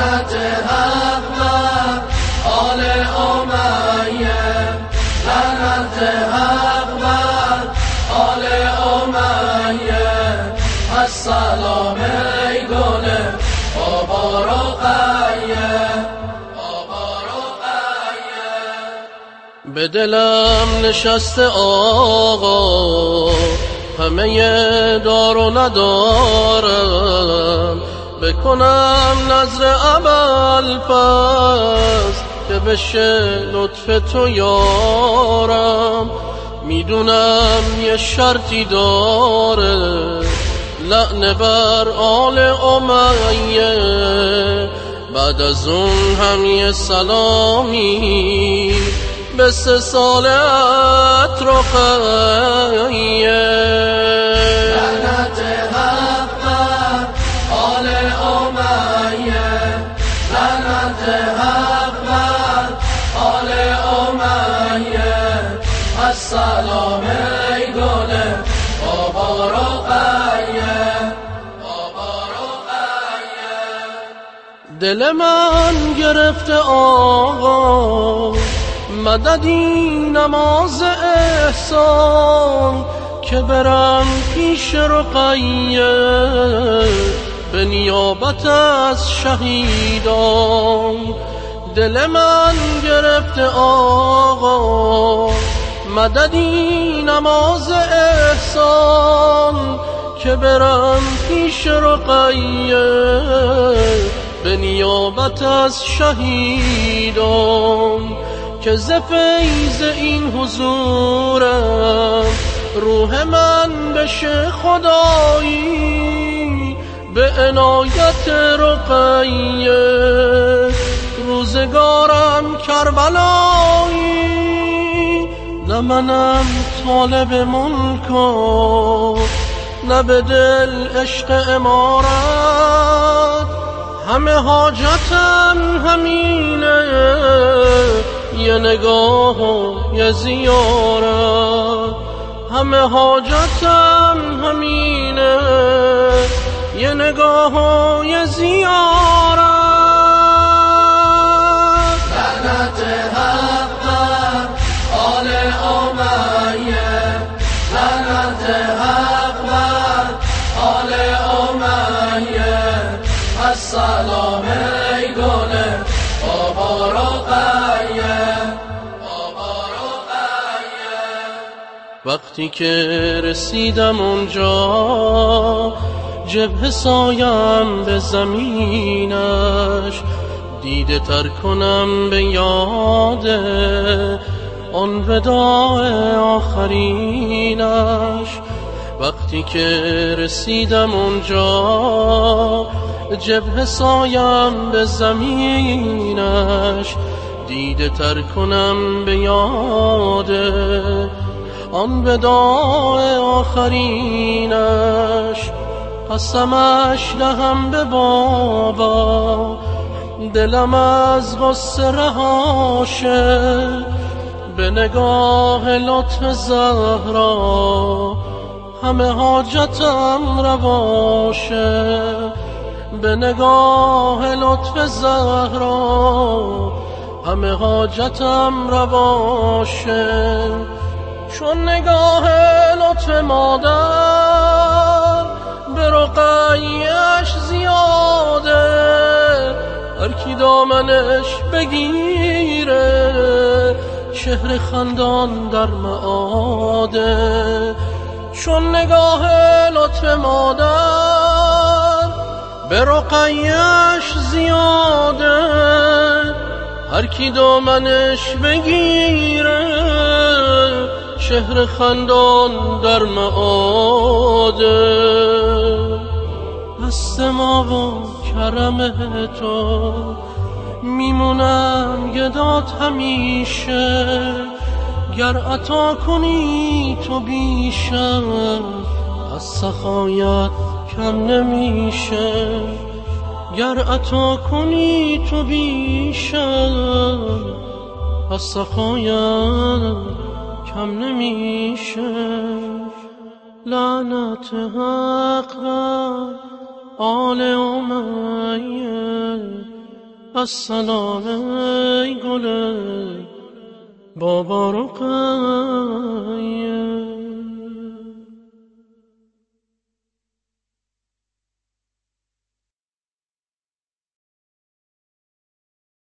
لعنت آل امیه لعنت آل امیه. السلام ای گل رقیه به دلم نشسته آقا همه دار و ندارم. بکنم نظر اول پس که بشه لطف تو یارم. می‌دونم یه شرطی داره. لعنه بر آل امیه. بعد از اون هم یه سلامی. به سه سالت رقیه لعنت السلام ای گل دل من گرفته آقا مددی نماز احسان که برم پیش رقیه. به نیابت از شهیدان دل من گرفته آقا مددی نماز احسان که برم پیش رقیه به نیابت از شهیدان که ز فیض این حضورم روح من بشه خدایی به عنایت رقیه. روزگارم کربلایی. منم طالب ملک و نه به دل عشق امارت همه حاجتم همینه یه نگاه و یه زیارت. همه حاجتم همینه یه نگاه و یه زیارت. السلام ای گل بابا رقیه وقتی که رسیدم اونجا جبه سایم به زمینش. دیده تر کنم به یاد آن وداع آخرینش. وقتی که رسیدم اونجا جبه سایم به زمینش دیده تر کنم به یاد آن وداع آخرینش. قسمش دهم به بابا دلم از غصه رهاشه. به نگاه لطف زهرا همه حاجتم رواشه. به نگاه لطف زهرا همه حاجتم رواشه. چون نگاه لطف مادر به رقیش زیاده هر کی دامنش بگیره چهره خندان در معاده. چون نگاه لطف مادر به رقیش زیاده هر کی دامنش بگیره چهره خندان در معاده. دست ما و کرم تو میمونم گدات همیشه. گر عطا کنی تو بیشم از سخایت کم نمیشه. گر عطا کنی تو بیشم از سخایت کم نمیشه. لعنت حق بر آل امیه. السلام ای گل بابا